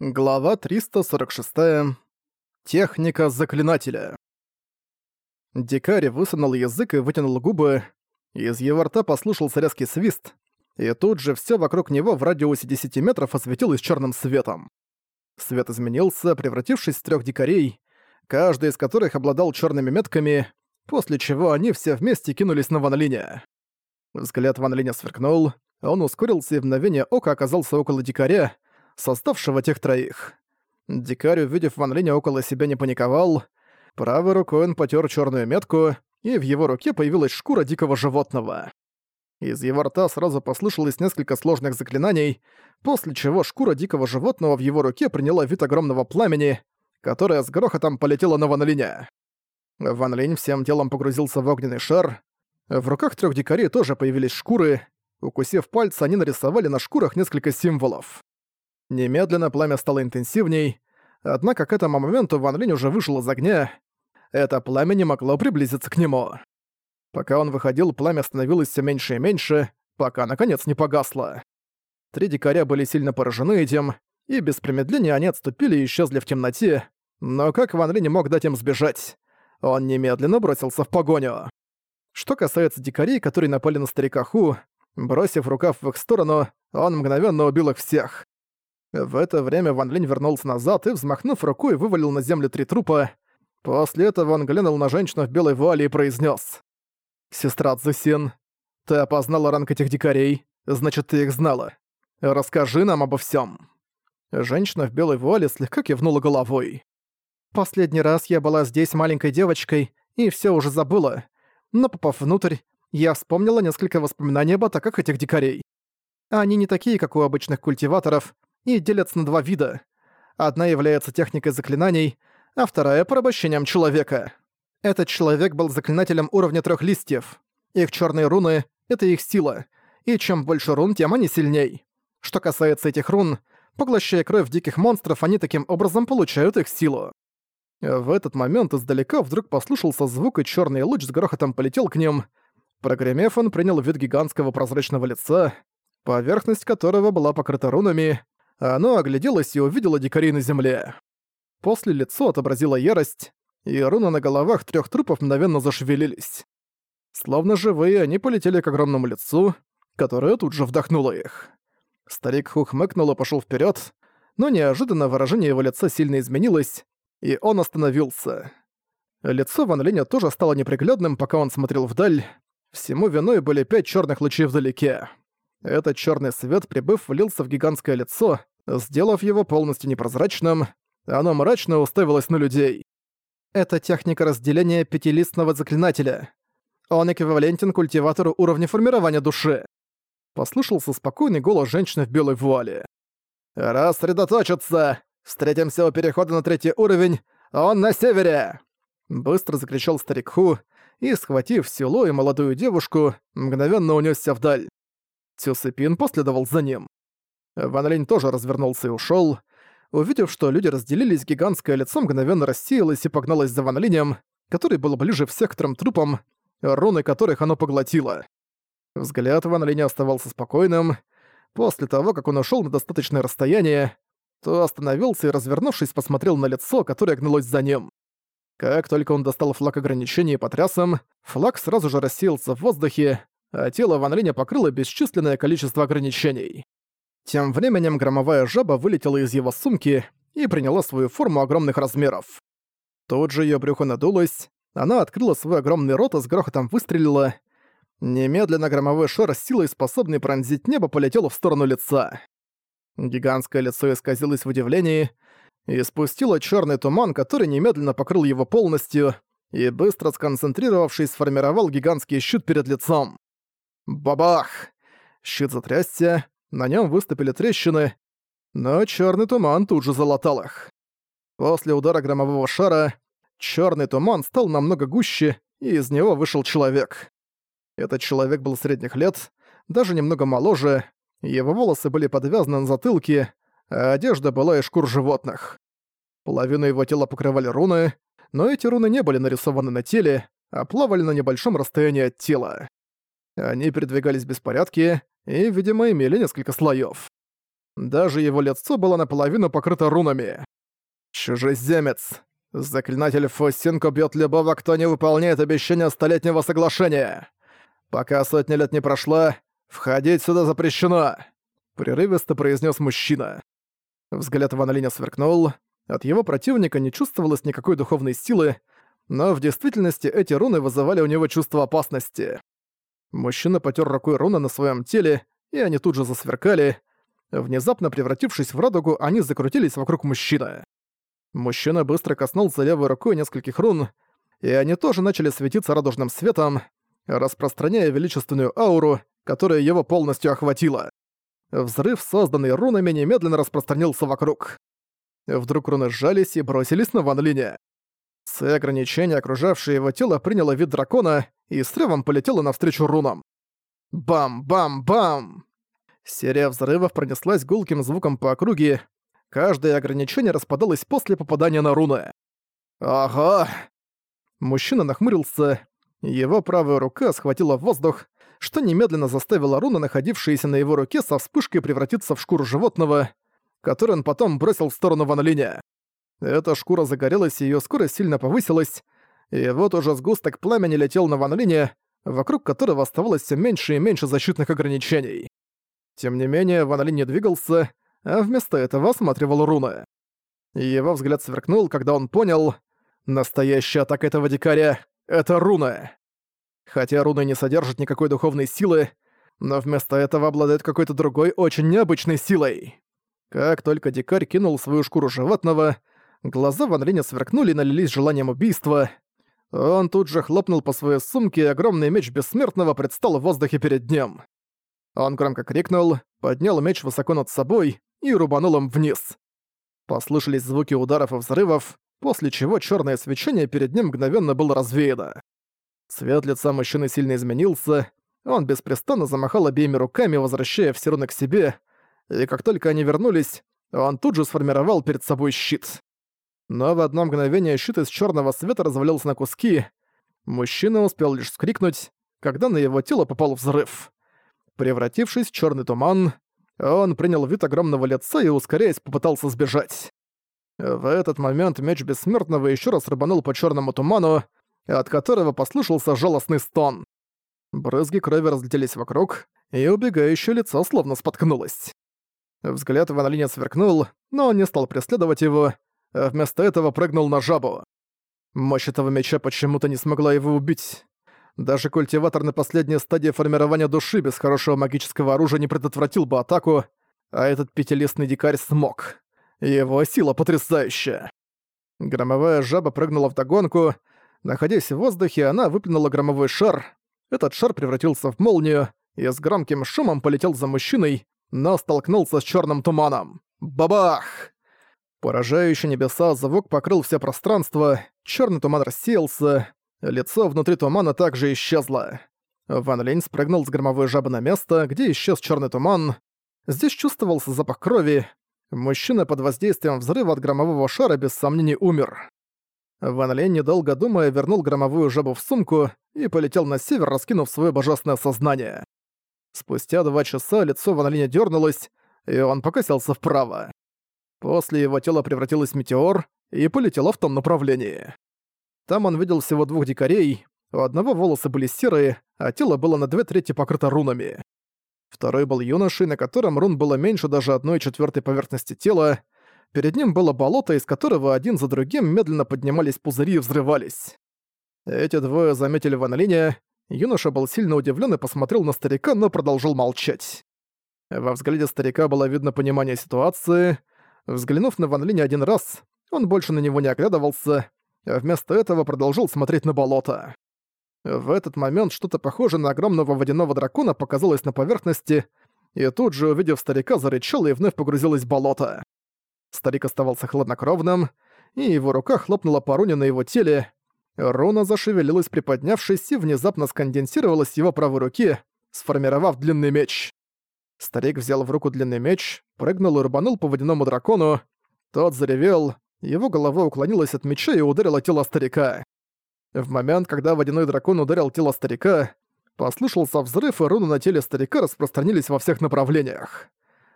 Глава 346. Техника заклинателя. Дикарь высунул язык и вытянул губы. Из его рта послушался резкий свист, и тут же все вокруг него в радиусе 10 метров осветилось черным светом. Свет изменился, превратившись в трех дикарей, каждый из которых обладал черными метками, после чего они все вместе кинулись на Ван Линя. Взгляд Ван Линя сверкнул, он ускорился и в мгновение ока оказался около дикаря, составшего тех троих. Дикарь, увидев Ван Линя около себя, не паниковал. Правой рукой он потер черную метку, и в его руке появилась шкура дикого животного. Из его рта сразу послышалось несколько сложных заклинаний, после чего шкура дикого животного в его руке приняла вид огромного пламени, которое с грохотом полетело на Ван Линя. Ван Линь всем телом погрузился в огненный шар. В руках трех дикарей тоже появились шкуры. Укусив пальцы, они нарисовали на шкурах несколько символов. Немедленно пламя стало интенсивней, однако к этому моменту Ван Линь уже вышел из огня. Это пламя не могло приблизиться к нему. Пока он выходил, пламя становилось все меньше и меньше, пока наконец не погасло. Три дикаря были сильно поражены этим, и без промедления они отступили и исчезли в темноте, но как Ван Ли не мог дать им сбежать? Он немедленно бросился в погоню. Что касается дикарей, которые напали на старика Ху, бросив рукав в их сторону, он мгновенно убил их всех. В это время Ван Линь вернулся назад и, взмахнув рукой, вывалил на землю три трупа. После этого он глянул на женщину в белой вуале и произнес: «Сестра Цзусин, ты опознала ранг этих дикарей, значит, ты их знала. Расскажи нам обо всем. Женщина в белой вуале слегка кивнула головой. «Последний раз я была здесь маленькой девочкой и все уже забыла, но попав внутрь, я вспомнила несколько воспоминаний об атаках этих дикарей. Они не такие, как у обычных культиваторов, и делятся на два вида. Одна является техникой заклинаний, а вторая — порабощением человека. Этот человек был заклинателем уровня трех листьев. Их черные руны — это их сила, и чем больше рун, тем они сильней. Что касается этих рун, поглощая кровь диких монстров, они таким образом получают их силу. В этот момент издалека вдруг послушался звук, и черный луч с грохотом полетел к ним. Прогремев, он принял вид гигантского прозрачного лица, поверхность которого была покрыта рунами, оно огляделось и увидело дикарей на земле. После лицо отобразило ярость, и руны на головах трех трупов мгновенно зашевелились. Словно живые, они полетели к огромному лицу, которое тут же вдохнуло их. Старик Хух мыкнул и пошёл вперёд, но неожиданно выражение его лица сильно изменилось, и он остановился. Лицо Ван Линя тоже стало неприглядным, пока он смотрел вдаль. Всему виной были пять чёрных лучей вдалеке. Этот чёрный свет, прибыв, влился в гигантское лицо, сделав его полностью непрозрачным, оно мрачно уставилось на людей. Это техника разделения пятилистного заклинателя. Он эквивалентен культиватору уровня формирования души. Послышался спокойный голос женщины в белой вуале. «Рассредоточиться! Встретимся у перехода на третий уровень, он на севере!» Быстро закричал старик Ху и, схватив село и молодую девушку, мгновенно унесся вдаль. Цюсыпин последовал за ним. Ван Линь тоже развернулся и ушёл. Увидев, что люди разделились, гигантское лицо мгновенно рассеялось и погналось за Ван Линем, который был ближе всех к трем трупам, руны которых оно поглотило. Взгляд Ван Линя оставался спокойным. После того, как он ушёл на достаточное расстояние, то остановился и, развернувшись, посмотрел на лицо, которое гналось за ним. Как только он достал флаг ограничений и потряс им, флаг сразу же рассеялся в воздухе, а тело Ван Линя покрыло бесчисленное количество ограничений. Тем временем громовая жаба вылетела из его сумки и приняла свою форму огромных размеров. Тут же её брюхо надулось, она открыла свой огромный рот и с грохотом выстрелила. Немедленно громовой шар с силой, способный пронзить небо, полетел в сторону лица. Гигантское лицо исказилось в удивлении и спустило чёрный туман, который немедленно покрыл его полностью и, быстро сконцентрировавшись, сформировал гигантский щит перед лицом. Бабах! Щит затрясся, на нем выступили трещины, но черный туман тут же залатал их. После удара громового шара черный туман стал намного гуще, и из него вышел человек. Этот человек был средних лет, даже немного моложе, его волосы были подвязаны на затылке, а одежда была из шкур животных. Половину его тела покрывали руны, но эти руны не были нарисованы на теле, а плавали на небольшом расстоянии от тела. Они передвигались в беспорядке и, видимо, имели несколько слоев. Даже его лицо было наполовину покрыто рунами. «Чужеземец! Заклинатель Фосинко бьет любого, кто не выполняет обещания Столетнего Соглашения! Пока сотни лет не прошла, входить сюда запрещено!» Прерывисто произнес мужчина. Взгляд Ван Линя сверкнул. От его противника не чувствовалось никакой духовной силы, но в действительности эти руны вызывали у него чувство опасности. Мужчина потер рукой руны на своем теле, и они тут же засверкали. Внезапно превратившись в радугу, они закрутились вокруг мужчины. Мужчина быстро коснулся левой рукой нескольких рун, и они тоже начали светиться радужным светом, распространяя величественную ауру, которая его полностью охватила. Взрыв, созданный рунами, немедленно распространился вокруг. Вдруг руны сжались и бросились на Ван. С ограничения, окружавшее его тело, приняло вид дракона и с ревом полетело навстречу рунам. Бам-бам-бам! Серия взрывов пронеслась гулким звуком по округе. Каждое ограничение распадалось после попадания на руны. «Ага!» Мужчина нахмурился. Его правая рука схватила воздух, что немедленно заставило руны, находившиеся на его руке, со вспышкой превратиться в шкуру животного, которую он потом бросил в сторону Ван Линя. Эта шкура загорелась, и её скорость сильно повысилась, и вот уже сгусток пламени летел на Ван Линя, вокруг которого оставалось все меньше и меньше защитных ограничений. Тем не менее, Ван Линь не двигался, а вместо этого осматривал руны. Его взгляд сверкнул, когда он понял, настоящая атака этого дикаря — это руны. Хотя руны не содержат никакой духовной силы, но вместо этого обладают какой-то другой, очень необычной силой. Как только дикарь кинул свою шкуру животного, глаза Ван Линя сверкнули и налились желанием убийства. Он тут же хлопнул по своей сумке, и огромный меч Бессмертного предстал в воздухе перед ним. Он громко крикнул, поднял меч высоко над собой и рубанул им вниз. Послышались звуки ударов и взрывов, после чего черное свечение перед ним мгновенно было развеяно. Цвет лица мужчины сильно изменился, он беспрестанно замахал обеими руками, возвращая все руны к себе, и как только они вернулись, он тут же сформировал перед собой щит. Но в одно мгновение щит из черного света развалился на куски. Мужчина успел лишь скрикнуть, когда на его тело попал взрыв. Превратившись в черный туман, он принял вид огромного лица и, ускоряясь, попытался сбежать. В этот момент меч Бессмертного еще раз рыбанул по черному туману, от которого послышался жалостный стон. Брызги крови разлетелись вокруг, и убегающее лицо словно споткнулось. Взгляд Ван сверкнул, но он не стал преследовать его, а вместо этого прыгнул на жабу. Мощь этого меча почему-то не смогла его убить. Даже культиватор на последней стадии формирования души без хорошего магического оружия не предотвратил бы атаку, а этот пятилистный дикарь смог. Его сила потрясающая. Громовая жаба прыгнула в догонку. Находясь в воздухе, она выплюнула громовой шар. Этот шар превратился в молнию и с громким шумом полетел за мужчиной, но столкнулся с черным туманом. Бабах! Поражающий небеса звук покрыл все пространство, черный туман рассеялся, Лицо внутри тумана также исчезло. Ван Линь спрыгнул с громовой жабы на место, где исчез черный туман. Здесь чувствовался запах крови. Мужчина под воздействием взрыва от громового шара без сомнений умер. Ван Линь, недолго думая, вернул громовую жабу в сумку и полетел на север, раскинув свое божественное сознание. Спустя два часа лицо Ван Линя дернулось, и он покосился вправо. После его тело превратилось в метеор и полетело в том направлении. Там он видел всего двух дикарей, у одного волосы были серые, а тело было на две трети покрыто рунами. Второй был юношей, на котором рун было меньше даже одной четвертой поверхности тела. Перед ним было болото, из которого один за другим медленно поднимались пузыри и взрывались. Эти двое заметили Ван Линя. Юноша был сильно удивлен и посмотрел на старика, но продолжил молчать. Во взгляде старика было видно понимание ситуации. Взглянув на Ван Линя один раз, он больше на него не оглядывался, а вместо этого продолжил смотреть на болото. В этот момент что-то похожее на огромного водяного дракона показалось на поверхности, и тут же, увидев старика, зарычал и вновь погрузилось в болото. Старик оставался хладнокровным, и его рука хлопнула по руне на его теле. Руна зашевелилась, приподнявшись, и внезапно сконденсировалась в его правой руке, сформировав длинный меч. Старик взял в руку длинный меч, прыгнул и рубанул по водяному дракону. Тот заревел, его голова уклонилась от меча и ударила тело старика. В момент, когда водяной дракон ударил тело старика, послышался взрыв, и руны на теле старика распространились во всех направлениях.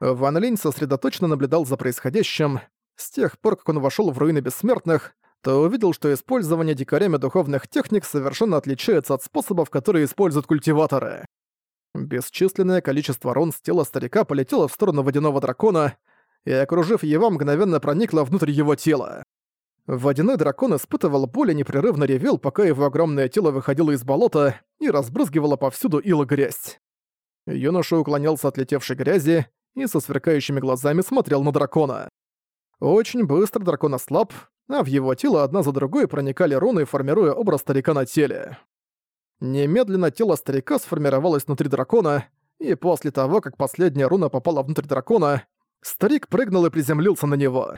Ван Линь сосредоточенно наблюдал за происходящим. С тех пор, как он вошел в руины бессмертных, то увидел, что использование дикарями духовных техник совершенно отличается от способов, которые используют культиваторы. Бесчисленное количество рун с тела старика полетело в сторону водяного дракона и, окружив его, мгновенно проникло внутрь его тела. Водяной дракон испытывал боль и непрерывно ревел, пока его огромное тело выходило из болота и разбрызгивало повсюду ил и грязь. Юноша уклонялся от летевшей грязи и со сверкающими глазами смотрел на дракона. Очень быстро дракон ослаб, а в его тело одна за другой проникали руны, формируя образ старика на теле. Немедленно тело старика сформировалось внутри дракона, и после того, как последняя руна попала внутрь дракона, старик прыгнул и приземлился на него.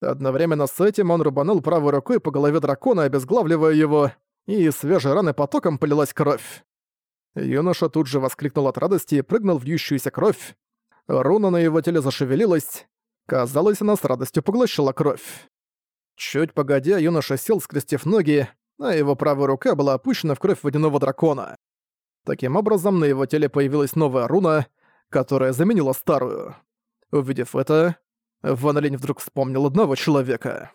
Одновременно с этим он рубанул правой рукой по голове дракона, обезглавливая его, и из свежей раны потоком полилась кровь. Юноша тут же воскликнул от радости и прыгнул в льющуюся кровь. Руна на его теле зашевелилась. Казалось, она с радостью поглощала кровь. Чуть погодя, юноша сел, скрестив ноги, а его правая рука была опущена в кровь водяного дракона. Таким образом, на его теле появилась новая руна, которая заменила старую. Увидев это, Ван Линь вдруг вспомнил одного человека.